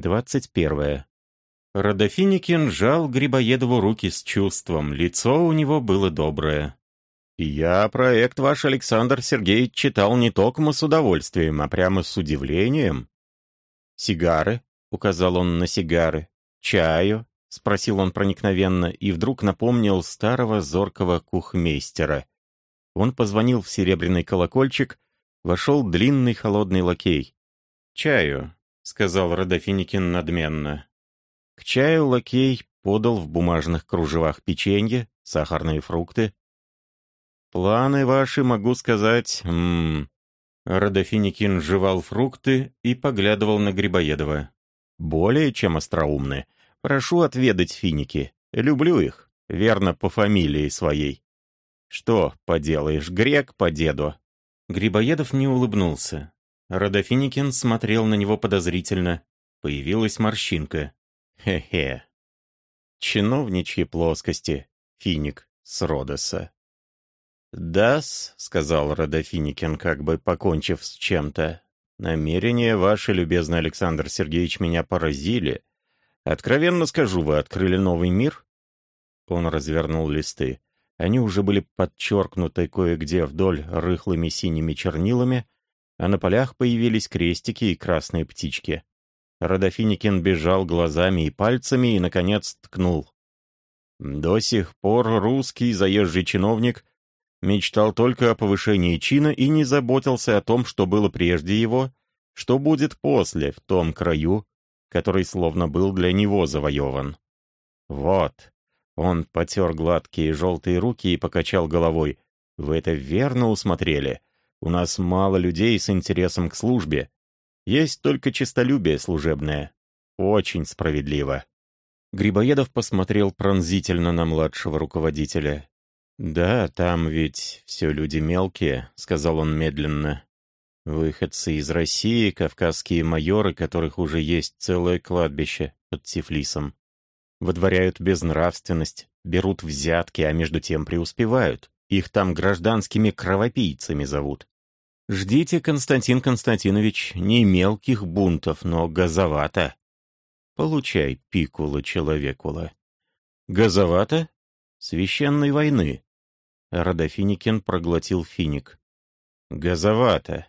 21. Родофиникин жал Грибоедову руки с чувством, лицо у него было доброе. «Я проект ваш, Александр Сергеевич, читал не только с удовольствием, а прямо с удивлением». «Сигары?» — указал он на сигары. «Чаю?» — спросил он проникновенно, и вдруг напомнил старого зоркого кухмейстера. Он позвонил в серебряный колокольчик, вошел длинный холодный лакей. «Чаю», — сказал Родофиникин надменно. К чаю лакей подал в бумажных кружевах печенье, сахарные фрукты. «Планы ваши, могу сказать...» М -м. Родофиникин жевал фрукты и поглядывал на Грибоедова. «Более чем остроумны. Прошу отведать финики. Люблю их. Верно, по фамилии своей». «Что поделаешь, грек по деду?» Грибоедов не улыбнулся. Родофиникин смотрел на него подозрительно. Появилась морщинка. Хе-хе. Чиновничьи плоскости. Финик с Родоса. «Да-с», — сказал Родофиникин, как бы покончив с чем-то. «Намерения ваши, любезный Александр Сергеевич, меня поразили. Откровенно скажу, вы открыли новый мир?» Он развернул листы. Они уже были подчеркнуты кое-где вдоль рыхлыми синими чернилами, а на полях появились крестики и красные птички. Родофиникин бежал глазами и пальцами и, наконец, ткнул. До сих пор русский заезжий чиновник мечтал только о повышении чина и не заботился о том, что было прежде его, что будет после, в том краю, который словно был для него завоеван. Вот. Он потер гладкие желтые руки и покачал головой. «Вы это верно усмотрели. У нас мало людей с интересом к службе. Есть только честолюбие служебное. Очень справедливо». Грибоедов посмотрел пронзительно на младшего руководителя. «Да, там ведь все люди мелкие», — сказал он медленно. «Выходцы из России, кавказские майоры, которых уже есть целое кладбище под Тифлисом. Водворяют безнравственность, берут взятки, а между тем преуспевают. Их там гражданскими кровопийцами зовут. Ждите, Константин Константинович, не мелких бунтов, но газовато. Получай, пикула человекула. Газовато? Священной войны. Родофиникин проглотил финик. Газовато.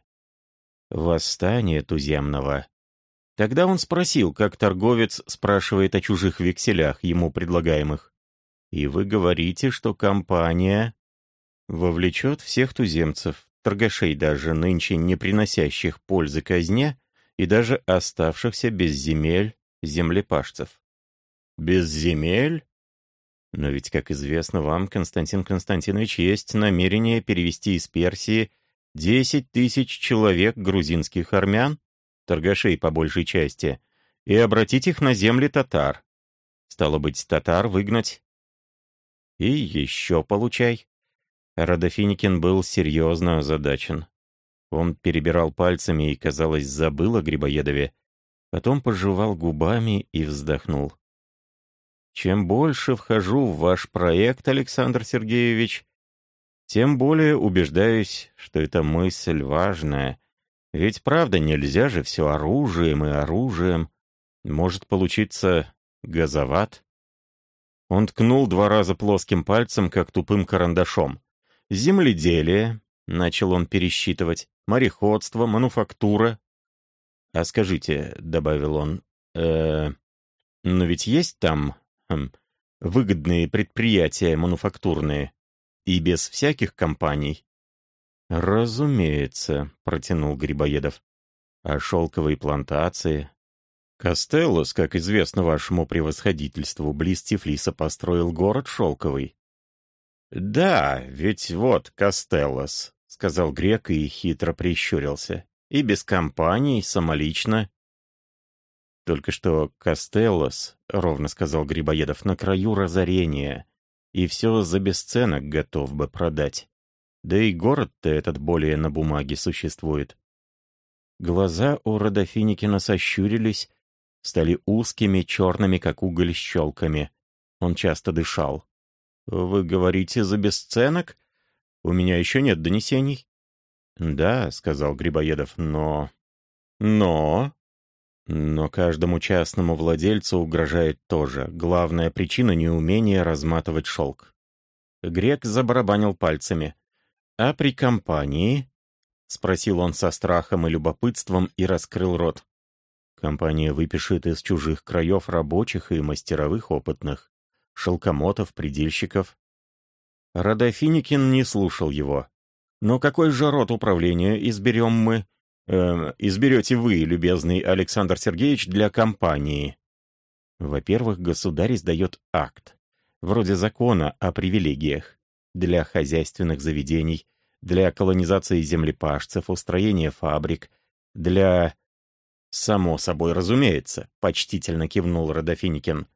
Восстание туземного. Тогда он спросил, как торговец спрашивает о чужих векселях, ему предлагаемых. И вы говорите, что компания вовлечет всех туземцев, торгашей даже нынче не приносящих пользы казне и даже оставшихся без земель землепашцев. Без земель? Но ведь, как известно вам, Константин Константинович, есть намерение перевести из Персии 10 тысяч человек грузинских армян, торгашей по большей части, и обратить их на земли татар. Стало быть, татар выгнать. И еще получай. Родофиникин был серьезно озадачен. Он перебирал пальцами и, казалось, забыл о Грибоедове. Потом пожевал губами и вздохнул. «Чем больше вхожу в ваш проект, Александр Сергеевич, тем более убеждаюсь, что эта мысль важная. Ведь правда нельзя же все оружием и оружием. Может получиться газоват?» Он ткнул два раза плоским пальцем, как тупым карандашом. Земледелие, начал он пересчитывать, мореходство, мануфактура. А скажите, добавил он, э, но ведь есть там хм, выгодные предприятия мануфактурные и без всяких компаний. «Разумеется», — протянул Грибоедов. «А шелковые плантации?» «Костеллос, как известно вашему превосходительству, близ Тифлиса построил город шелковый. «Да, ведь вот Костеллос», — сказал грек и хитро прищурился. «И без компаний, самолично». «Только что Костеллос», — ровно сказал Грибоедов, — «на краю разорения, и все за бесценок готов бы продать. Да и город-то этот более на бумаге существует». Глаза у Родофиникина сощурились, стали узкими, черными, как уголь, щелками. Он часто дышал. «Вы говорите за бесценок? У меня еще нет донесений». «Да», — сказал Грибоедов, — «но...» «Но...» Но каждому частному владельцу угрожает тоже. Главная причина — неумение разматывать шелк. Грек забарабанил пальцами. «А при компании?» — спросил он со страхом и любопытством и раскрыл рот. «Компания выпишет из чужих краев рабочих и мастеровых опытных, шелкомотов, предельщиков». Родофиникин не слушал его. «Но какой же род управления изберем мы?» э, изберете вы, любезный Александр Сергеевич, для компании? Во-первых, государь издает акт, вроде закона о привилегиях, для хозяйственных заведений, для колонизации землепашцев, устроения фабрик, для... «Само собой разумеется», — почтительно кивнул Родофиникин.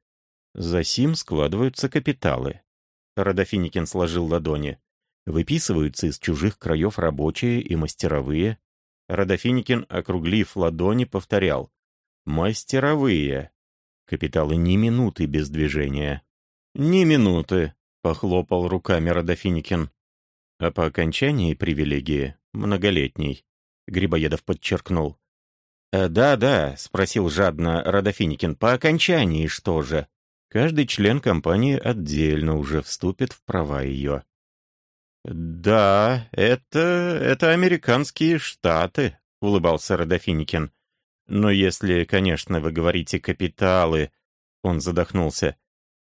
«За сим складываются капиталы». Родофиникин сложил ладони. «Выписываются из чужих краев рабочие и мастеровые, Родофиникин, округлив ладони, повторял. «Мастеровые». Капиталы ни минуты без движения. «Ни минуты», — похлопал руками Родофиникин. А по окончании привилегии, многолетней, Грибоедов подчеркнул. «Да-да», — спросил жадно Родофиникин, — «по окончании что же?» Каждый член компании отдельно уже вступит в права ее. «Да, это... это американские штаты», — улыбался Родофиникин. «Но если, конечно, вы говорите «капиталы», — он задохнулся.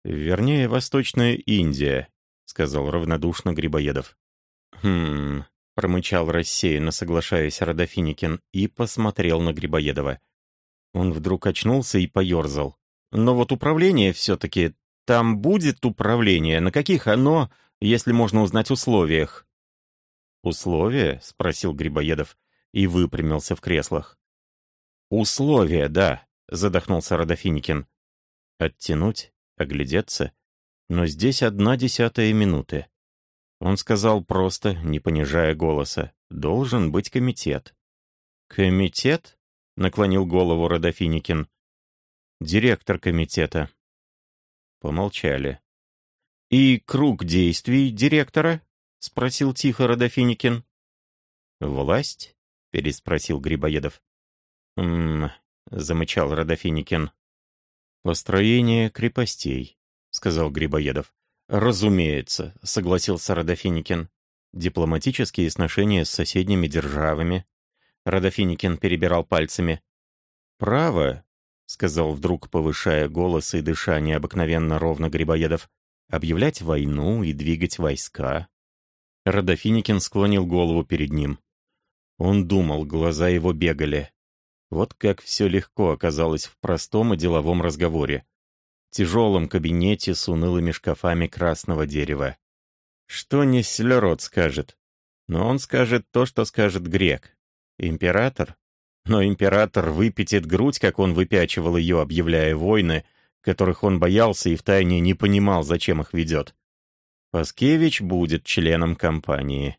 «Вернее, Восточная Индия», — сказал равнодушно Грибоедов. «Хм...» — промычал рассеянно, соглашаясь Родофиникин, и посмотрел на Грибоедова. Он вдруг очнулся и поерзал. «Но вот управление все-таки... Там будет управление. На каких оно если можно узнать условиях». «Условия?» — спросил Грибоедов и выпрямился в креслах. «Условия, да», — задохнулся Родофиникин. «Оттянуть, оглядеться, но здесь одна десятая минуты». Он сказал просто, не понижая голоса, «Должен быть комитет». «Комитет?» — наклонил голову Родофиникин. «Директор комитета». Помолчали. «И круг действий директора?» — спросил тихо Родофиникин. «Власть?» — переспросил Грибоедов. «М-м-м», замычал Родофиникин. «Построение крепостей», — сказал Грибоедов. «Разумеется», — согласился Родофиникин. «Дипломатические сношения с соседними державами». Родофиникин перебирал пальцами. «Право», — сказал вдруг, повышая голос и дыша необыкновенно ровно Грибоедов, объявлять войну и двигать войска. Родофиникин склонил голову перед ним. Он думал, глаза его бегали. Вот как все легко оказалось в простом и деловом разговоре. В тяжелом кабинете с унылыми шкафами красного дерева. Что Несселерот скажет? Но он скажет то, что скажет грек. Император? Но император выпятит грудь, как он выпячивал ее, объявляя войны, которых он боялся и втайне не понимал, зачем их ведет. Паскевич будет членом компании.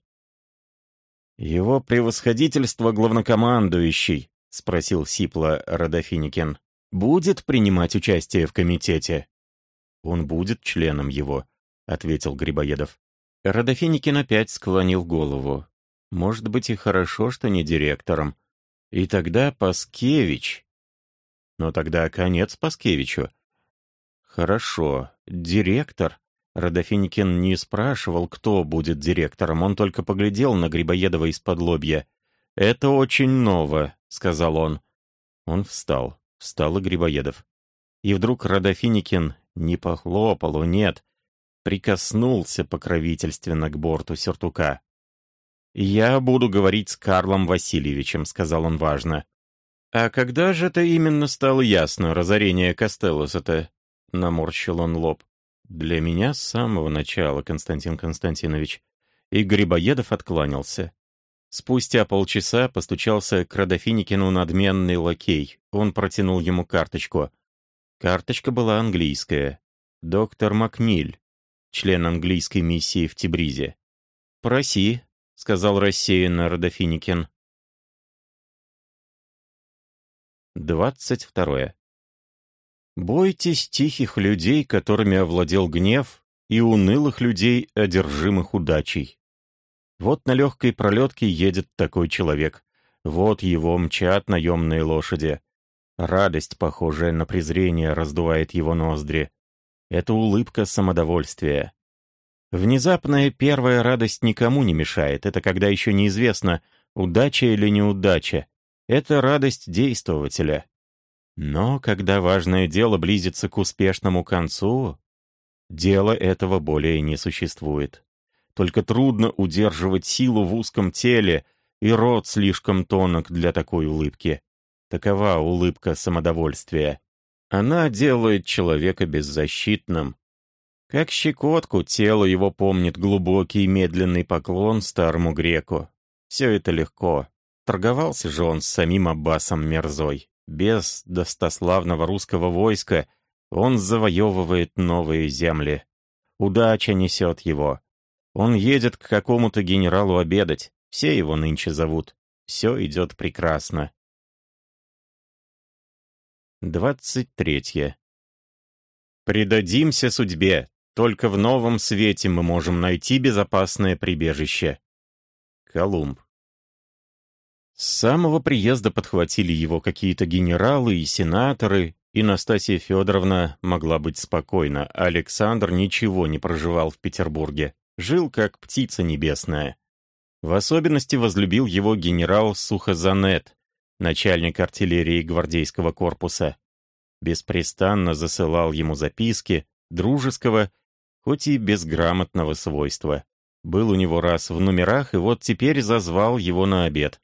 «Его превосходительство главнокомандующий», — спросил Сипла Родофиникин, — «будет принимать участие в комитете?» «Он будет членом его», — ответил Грибоедов. Родофиникин опять склонил голову. «Может быть, и хорошо, что не директором. И тогда Паскевич...» «Но тогда конец Паскевичу. «Хорошо. Директор?» Родофиникин не спрашивал, кто будет директором, он только поглядел на Грибоедова из-под лобья. «Это очень ново», — сказал он. Он встал. Встал и Грибоедов. И вдруг Родофиникин не похлопал, нет, прикоснулся покровительственно к борту сюртука. «Я буду говорить с Карлом Васильевичем», — сказал он важно. «А когда же это именно стало ясно, разорение Костеллоса-то?» — наморщил он лоб. «Для меня с самого начала, Константин Константинович». И Грибоедов откланялся. Спустя полчаса постучался к Родофиникину надменный лакей. Он протянул ему карточку. Карточка была английская. Доктор Макниль, член английской миссии в Тибризе. «Проси», — сказал рассеянно Родофиникин. Двадцать второе. Бойтесь тихих людей, которыми овладел гнев, и унылых людей, одержимых удачей. Вот на легкой пролетке едет такой человек. Вот его мчат наемные лошади. Радость, похожая на презрение, раздувает его ноздри. Это улыбка самодовольствия. Внезапная первая радость никому не мешает. Это когда еще неизвестно, удача или неудача. Это радость действователя. Но когда важное дело близится к успешному концу, дела этого более не существует. Только трудно удерживать силу в узком теле, и рот слишком тонок для такой улыбки. Такова улыбка самодовольствия. Она делает человека беззащитным. Как щекотку, тело его помнит глубокий медленный поклон старому греку. Все это легко. Торговался же он с самим Аббасом Мерзой. Без достославного русского войска он завоевывает новые земли. Удача несет его. Он едет к какому-то генералу обедать. Все его нынче зовут. Все идет прекрасно. Двадцать третье. Предадимся судьбе. Только в новом свете мы можем найти безопасное прибежище. Колумб. С самого приезда подхватили его какие-то генералы и сенаторы, и Настасья Федоровна могла быть спокойна. Александр ничего не проживал в Петербурге. Жил как птица небесная. В особенности возлюбил его генерал Сухозанет, начальник артиллерии гвардейского корпуса. Беспрестанно засылал ему записки, дружеского, хоть и безграмотного свойства. Был у него раз в номерах, и вот теперь зазвал его на обед.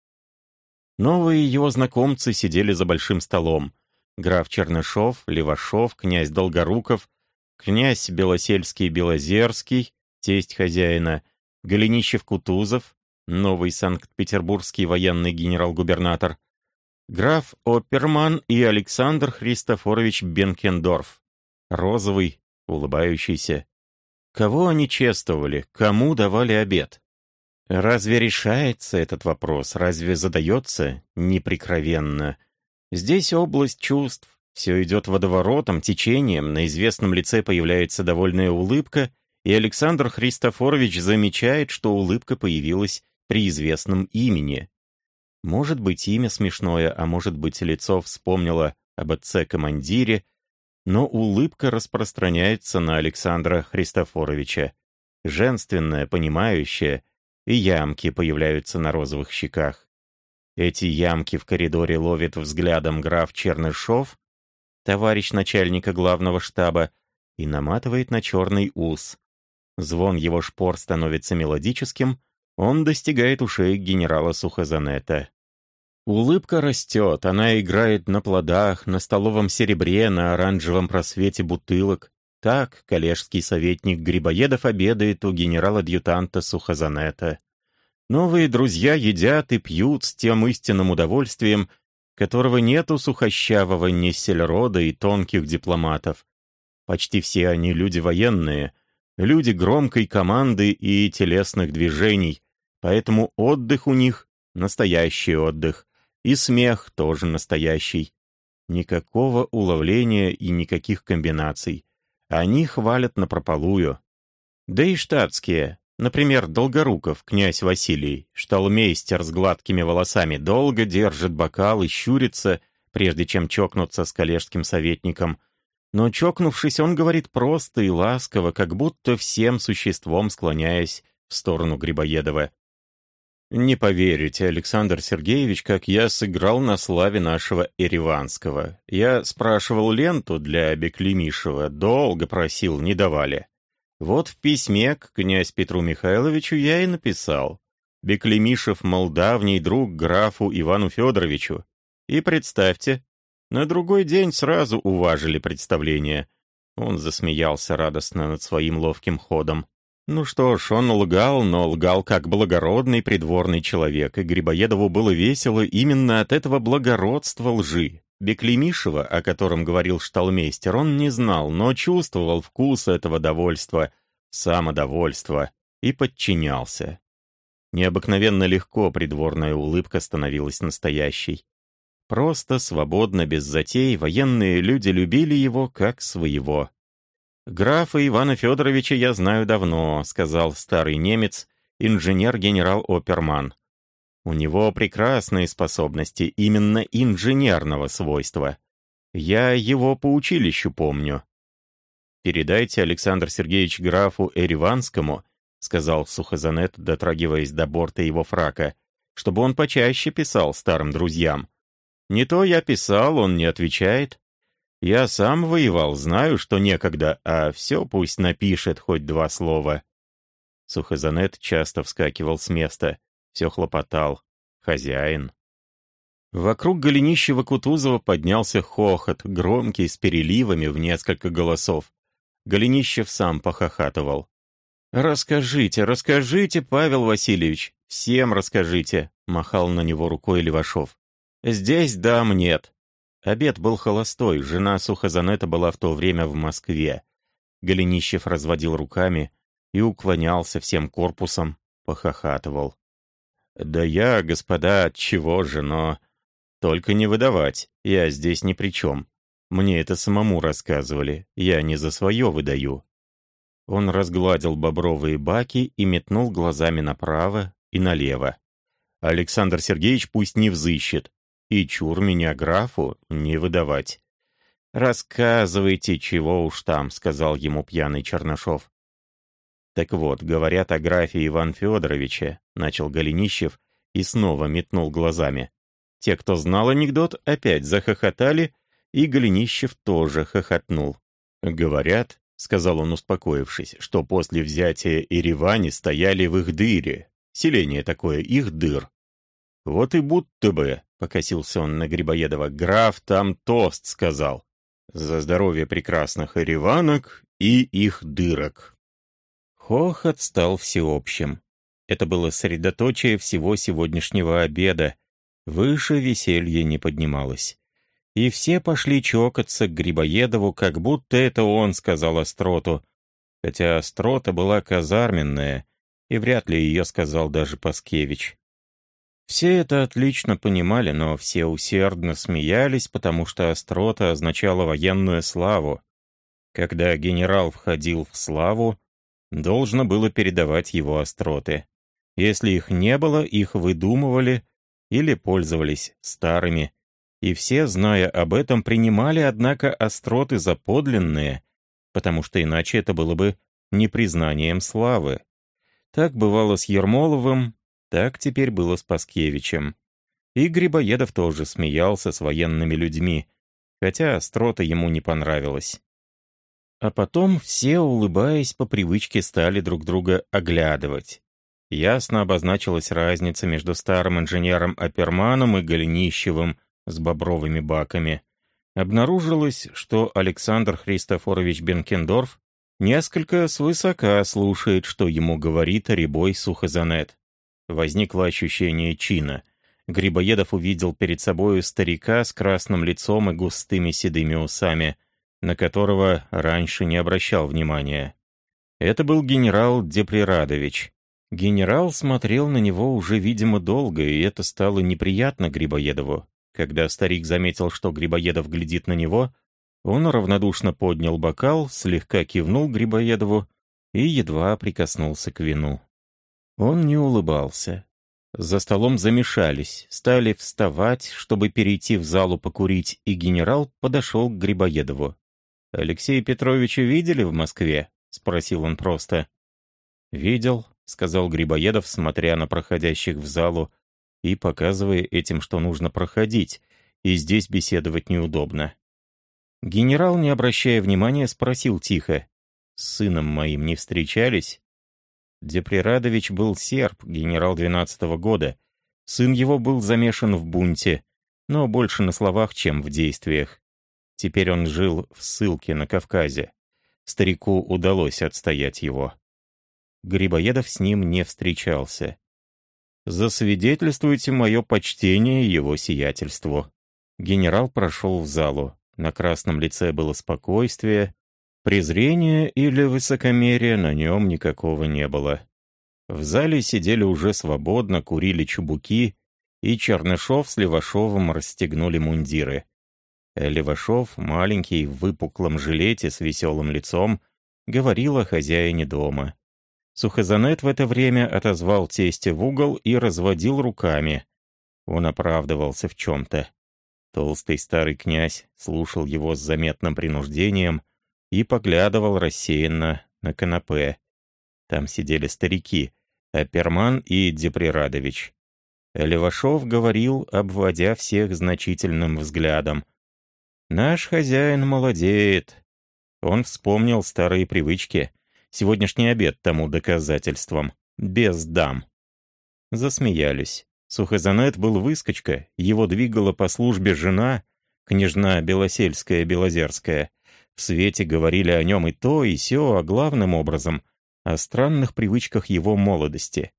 Новые его знакомцы сидели за большим столом. Граф Чернышов, Левашов, князь Долгоруков, князь Белосельский-Белозерский, тесть хозяина, Голенищев-Кутузов, новый Санкт-Петербургский военный генерал-губернатор, граф Оперман и Александр Христофорович Бенкендорф, розовый, улыбающийся. Кого они чествовали, кому давали обед? Разве решается этот вопрос, разве задается неприкровенно? Здесь область чувств, все идет водоворотом, течением, на известном лице появляется довольная улыбка, и Александр Христофорович замечает, что улыбка появилась при известном имени. Может быть, имя смешное, а может быть, лицо вспомнило об отце-командире, но улыбка распространяется на Александра Христофоровича. Женственная, понимающая, и ямки появляются на розовых щеках. Эти ямки в коридоре ловит взглядом граф Чернышов, товарищ начальника главного штаба, и наматывает на черный ус. Звон его шпор становится мелодическим, он достигает ушей генерала Сухозанета. Улыбка растет, она играет на плодах, на столовом серебре, на оранжевом просвете бутылок. Так коллежский советник Грибоедов обедает у генерала-адъютанта Сухозанета. Новые друзья едят и пьют с тем истинным удовольствием, которого нет у сухощавого Нессельрода и тонких дипломатов. Почти все они люди военные, люди громкой команды и телесных движений, Поэтому отдых у них — настоящий отдых. И смех тоже настоящий. Никакого уловления и никаких комбинаций. Они хвалят напропалую. Да и штатские. Например, Долгоруков, князь Василий, шталмейстер с гладкими волосами, долго держит бокал и щурится, прежде чем чокнуться с коллежским советником. Но чокнувшись, он говорит просто и ласково, как будто всем существом склоняясь в сторону Грибоедова. Не поверите, Александр Сергеевич, как я сыграл на славе нашего Ереванского. Я спрашивал ленту для Беклемишева, долго просил, не давали. Вот в письме к князь Петру Михайловичу я и написал. Беклемишев, мол, давний друг графу Ивану Федоровичу. И представьте, на другой день сразу уважили представление. Он засмеялся радостно над своим ловким ходом. Ну что ж, он лгал, но лгал как благородный придворный человек, и Грибоедову было весело именно от этого благородства лжи. Беклемишева, о котором говорил шталмейстер, он не знал, но чувствовал вкус этого довольства, самодовольства, и подчинялся. Необыкновенно легко придворная улыбка становилась настоящей. Просто, свободно, без затей, военные люди любили его как своего. «Графа Ивана Федоровича я знаю давно», — сказал старый немец, инженер-генерал Оперман. У него прекрасные способности именно инженерного свойства. Я его по училищу помню. «Передайте, Александр Сергеевич, графу Эриванскому», — сказал Сухозанет, дотрагиваясь до борта его фрака, «чтобы он почаще писал старым друзьям. Не то я писал, он не отвечает. Я сам воевал, знаю, что некогда, а все пусть напишет хоть два слова». Сухозанет часто вскакивал с места, все хлопотал. Хозяин. Вокруг Голенищева-Кутузова поднялся хохот, громкий, с переливами в несколько голосов. Голенищев сам похохатывал. «Расскажите, расскажите, Павел Васильевич, всем расскажите», — махал на него рукой Левашов. «Здесь дам нет». Обед был холостой, жена Сухозанета была в то время в Москве. Голенищев разводил руками и уклонялся всем корпусом, похохатывал. «Да я, господа, чего же, но...» «Только не выдавать, я здесь ни при чем. Мне это самому рассказывали, я не за свое выдаю». Он разгладил бобровые баки и метнул глазами направо и налево. Александр Сергеевич пусть не взыщет, и чур меня графу не выдавать. «Рассказывайте, чего уж там», — сказал ему пьяный Чернышов. «Так вот, говорят о графе Иван Федоровиче», — начал Голенищев и снова метнул глазами. Те, кто знал анекдот, опять захохотали, и Голенищев тоже хохотнул. «Говорят», — сказал он, успокоившись, «что после взятия Еревани стояли в их дыре. Селение такое, их дыр. Вот и будто бы, — покосился он на Грибоедова, — граф там тост сказал. За здоровье прекрасных ереванок и их дырок. Хохот стал всеобщим. Это было средоточие всего сегодняшнего обеда. Выше веселье не поднималось и все пошли чокаться к Грибоедову, как будто это он сказал Остроту, хотя Острота была казарменная, и вряд ли ее сказал даже Паскевич. Все это отлично понимали, но все усердно смеялись, потому что Острота означала военную славу. Когда генерал входил в славу, должно было передавать его остроты. Если их не было, их выдумывали или пользовались старыми, и все, зная об этом, принимали, однако, остроты за подлинные, потому что иначе это было бы непризнанием славы. Так бывало с Ермоловым, так теперь было с Паскевичем. И Грибоедов тоже смеялся с военными людьми, хотя острота ему не понравилась. А потом все, улыбаясь, по привычке стали друг друга оглядывать. Ясно обозначилась разница между старым инженером Аперманом и Голенищевым, с бобровыми баками, обнаружилось, что Александр Христофорович Бенкендорф несколько свысока слушает, что ему говорит рябой Сухозанет. Возникло ощущение чина. Грибоедов увидел перед собою старика с красным лицом и густыми седыми усами, на которого раньше не обращал внимания. Это был генерал Деприрадович. Генерал смотрел на него уже, видимо, долго, и это стало неприятно Грибоедову. Когда старик заметил, что Грибоедов глядит на него, он равнодушно поднял бокал, слегка кивнул Грибоедову и едва прикоснулся к вину. Он не улыбался. За столом замешались, стали вставать, чтобы перейти в залу покурить, и генерал подошел к Грибоедову. «Алексея Петровича видели в Москве?» — спросил он просто. «Видел», — сказал Грибоедов, смотря на проходящих в залу, и показывая этим, что нужно проходить, и здесь беседовать неудобно. Генерал, не обращая внимания, спросил тихо, «С сыном моим не встречались?» Деприрадович был серб, генерал двенадцатого года. Сын его был замешан в бунте, но больше на словах, чем в действиях. Теперь он жил в ссылке на Кавказе. Старику удалось отстоять его. Грибоедов с ним не встречался засвидетельствуйте мое почтение его сиятельству». Генерал прошел в залу. На красном лице было спокойствие, презрения или высокомерия на нем никакого не было. В зале сидели уже свободно, курили чубуки, и Чернышов с Левашовым расстегнули мундиры. Левашов, маленький, в выпуклом жилете с веселым лицом, говорил о хозяине дома. Сухозанет в это время отозвал тестя в угол и разводил руками. Он оправдывался в чем-то. Толстый старый князь слушал его с заметным принуждением и поглядывал рассеянно на канапе. Там сидели старики, Аперман и Деприрадович. Левашов говорил, обводя всех значительным взглядом. «Наш хозяин молодеет». Он вспомнил старые привычки. Сегодняшний обед тому доказательством. Без дам. Засмеялись. Сухозанет был выскочка, его двигала по службе жена, княжна Белосельская-Белозерская. В свете говорили о нем и то, и сё, а главным образом — о странных привычках его молодости.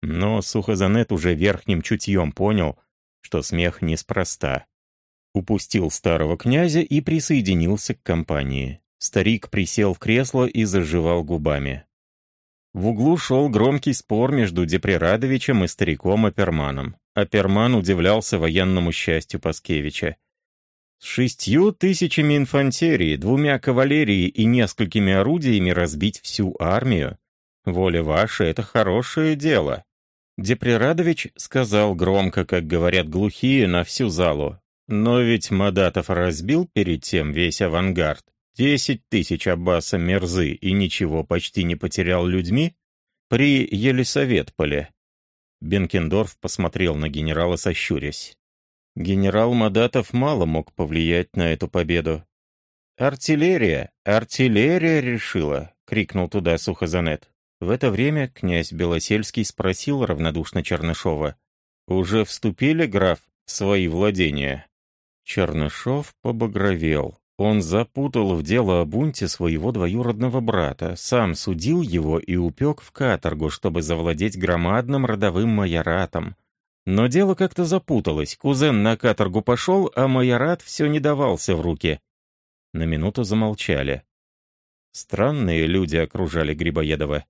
Но Сухозанет уже верхним чутьем понял, что смех неспроста. Упустил старого князя и присоединился к компании. Старик присел в кресло и заживал губами. В углу шел громкий спор между Деприрадовичем и стариком Аперманом. Аперман удивлялся военному счастью Паскевича. С шестью тысячами инфантерии, двумя кавалерией и несколькими орудиями разбить всю армию? Воля ваша — это хорошее дело. Деприрадович сказал громко, как говорят глухие, на всю залу. Но ведь Мадатов разбил перед тем весь авангард. Десять тысяч Аббаса Мерзы и ничего почти не потерял людьми при Елисаветполе. Бенкендорф посмотрел на генерала, сощурясь. Генерал Мадатов мало мог повлиять на эту победу. «Артиллерия! Артиллерия решила!» — крикнул туда Сухозанет. В это время князь Белосельский спросил равнодушно Чернышова. «Уже вступили, граф, в свои владения?» Чернышов побагровел. Он запутал в дело о бунте своего двоюродного брата, сам судил его и упек в каторгу, чтобы завладеть громадным родовым майоратом. Но дело как-то запуталось, кузен на каторгу пошел, а майорат все не давался в руки. На минуту замолчали. Странные люди окружали Грибоедова.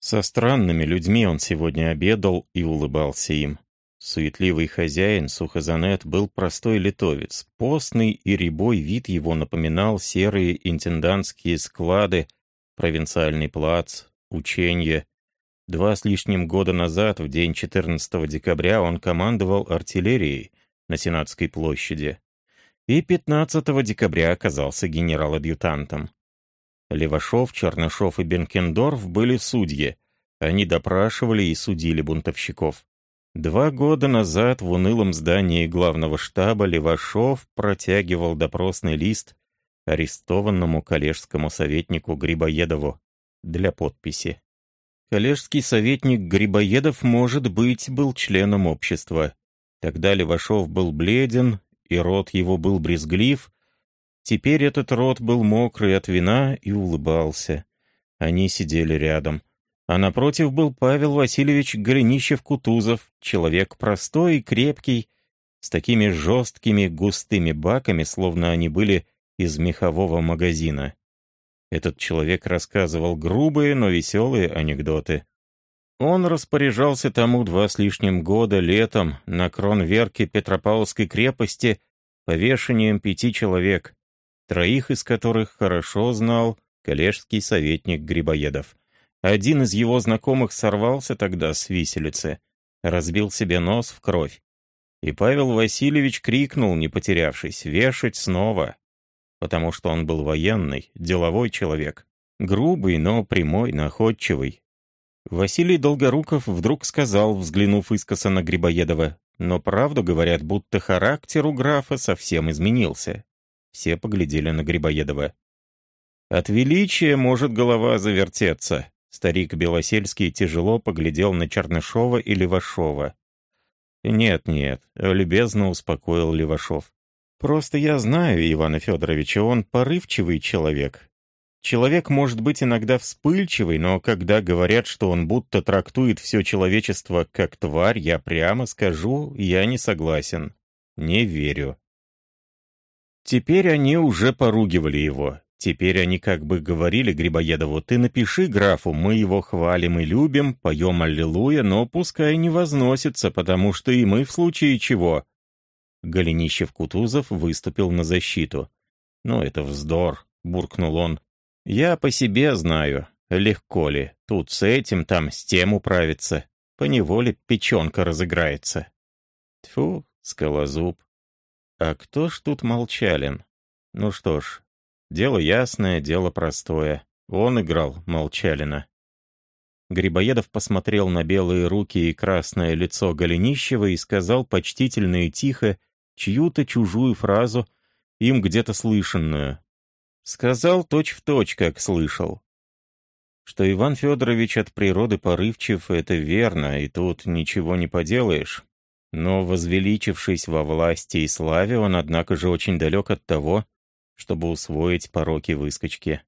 Со странными людьми он сегодня обедал и улыбался им. Суетливый хозяин Сухозанет был простой литовец. Постный и рябой вид его напоминал серые интендантские склады, провинциальный плац, ученье. Два с лишним года назад, в день 14 декабря, он командовал артиллерией на Сенатской площади. И 15 декабря оказался генерал-адъютантом. Левашов, Чернышов и Бенкендорф были судьи. Они допрашивали и судили бунтовщиков. Два года назад в унылом здании главного штаба Левашов протягивал допросный лист арестованному коллежскому советнику Грибоедову для подписи. Коллежский советник Грибоедов, может быть, был членом общества. Тогда Левашов был бледен, и рот его был брезглив. Теперь этот рот был мокрый от вина и улыбался. Они сидели рядом — а напротив был Павел Васильевич Голенищев-Кутузов, человек простой и крепкий, с такими жесткими густыми баками, словно они были из мехового магазина. Этот человек рассказывал грубые, но веселые анекдоты. Он распоряжался тому два с лишним года летом на кронверке Петропавловской крепости повешением пяти человек, троих из которых хорошо знал коллежский советник Грибоедов. Один из его знакомых сорвался тогда с виселицы, разбил себе нос в кровь. И Павел Васильевич крикнул, не потерявшись, «Вешать снова!» Потому что он был военный, деловой человек. Грубый, но прямой, находчивый. Василий Долгоруков вдруг сказал, взглянув искоса на Грибоедова, но правду говорят, будто характер у графа совсем изменился. Все поглядели на Грибоедова. «От величия может голова завертеться», Старик Белосельский тяжело поглядел на Чернышова и Левашова. «Нет-нет», — любезно успокоил Левашов. «Просто я знаю Ивана Федоровича, он порывчивый человек. Человек может быть иногда вспыльчивый, но когда говорят, что он будто трактует все человечество как тварь, я прямо скажу, я не согласен. Не верю». Теперь они уже поругивали его. Теперь они как бы говорили Грибоедову, «Ты напиши графу, мы его хвалим и любим, поем аллилуйя, но пускай не возносится, потому что и мы в случае чего». Голенищев-Кутузов выступил на защиту. «Ну, это вздор», — буркнул он. «Я по себе знаю. Легко ли? Тут с этим, там с тем управиться. Поневоле печенка разыграется. Тьфу, скалозуб. А кто ж тут молчален? Ну что ж, дело ясное, дело простое. Он играл молчалина. Грибоедов посмотрел на белые руки и красное лицо Голенищева и сказал почтительно и тихо чью-то чужую фразу, им где-то слышанную. Сказал точь-в-точь, точь, как слышал. Что Иван Федорович от природы порывчив, это верно, и тут ничего не поделаешь. Но, возвеличившись во власти и славе, он, однако же, очень далек от того, чтобы усвоить пороки выскочки.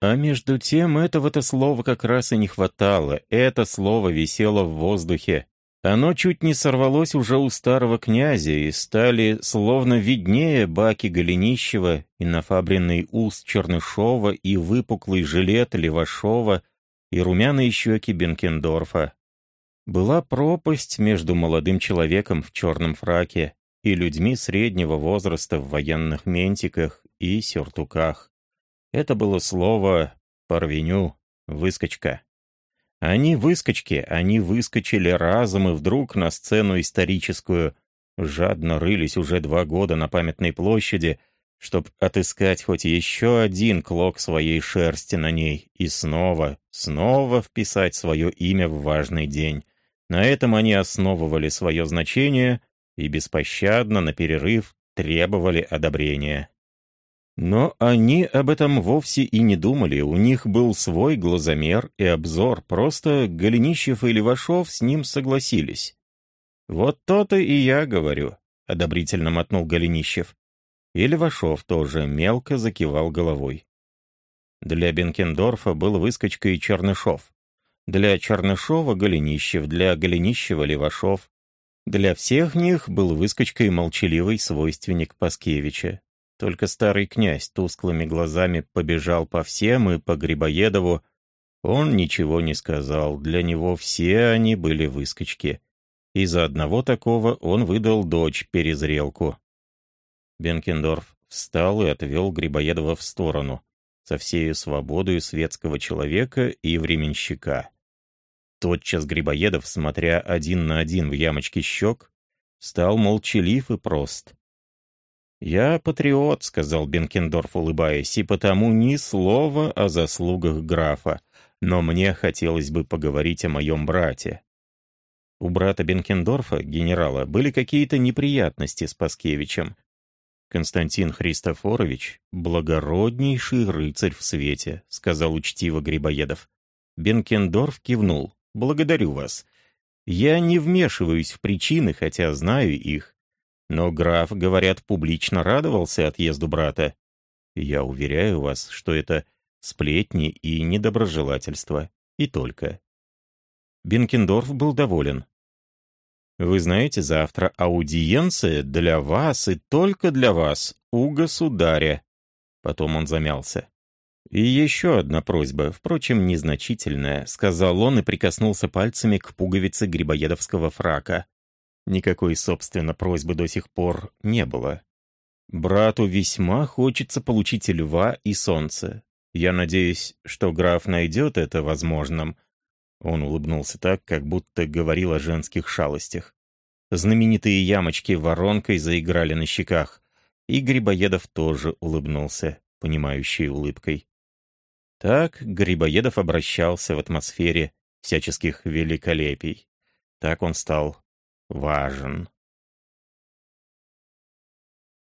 А между тем этого-то слова как раз и не хватало. Это слово висело в воздухе. Оно чуть не сорвалось уже у старого князя, и стали словно виднее баки Голенищева и нафабренный ус Чернышова и выпуклый жилет Левашова и румяные щеки Бенкендорфа. Была пропасть между молодым человеком в черном фраке и людьми среднего возраста в военных ментиках и сюртуках. Это было слово «порвеню», «выскочка». Они выскочки, они выскочили разом и вдруг на сцену историческую, жадно рылись уже два года на памятной площади, чтоб отыскать хоть еще один клок своей шерсти на ней и снова, снова вписать свое имя в важный день. На этом они основывали свое значение и беспощадно, на перерыв, требовали одобрения. Но они об этом вовсе и не думали, у них был свой глазомер и обзор, просто Голенищев и Левашов с ним согласились. «Вот то-то и я говорю», — одобрительно мотнул Голенищев. И Левашов тоже мелко закивал головой. Для Бенкендорфа был выскочкой Чернышов. Для Чернышова — Голенищев, для Голенищева — Левашов. Для всех них был выскочкой молчаливый свойственник Паскевича, только старый князь тусклыми глазами побежал по всем и по Грибоедову. Он ничего не сказал, для него все они были выскочки. Из-за одного такого он выдал дочь перезрелку. Бенкендорф встал и отвел Грибоедова в сторону, со всею свободою светского человека и временщика. Тотчас Грибоедов, смотря один на один в ямочке щек, стал молчалив и прост. «Я патриот», — сказал Бенкендорф, улыбаясь, «и потому ни слова о заслугах графа, но мне хотелось бы поговорить о моем брате». У брата Бенкендорфа, генерала, были какие-то неприятности с Паскевичем. «Константин Христофорович — благороднейший рыцарь в свете», — сказал учтиво Грибоедов. Бенкендорф кивнул. «Благодарю вас. Я не вмешиваюсь в причины, хотя знаю их. Но граф, говорят, публично радовался отъезду брата. Я уверяю вас, что это сплетни и недоброжелательство. И только. Бенкендорф был доволен. «Вы знаете, завтра аудиенция для вас и только для вас, у государя». Потом он замялся. «И еще одна просьба, впрочем, незначительная», — сказал он и прикоснулся пальцами к пуговице грибоедовского фрака. Никакой, собственно, просьбы до сих пор не было. Брату весьма хочется получить льва и солнце. Я надеюсь, что граф найдет это возможным. Он улыбнулся так, как будто говорил о женских шалостях. Знаменитые ямочки воронкой заиграли на щеках, и Грибоедов тоже улыбнулся, понимающей улыбкой. Так Грибоедов обращался в атмосфере всяческих великолепий. Так он стал важен.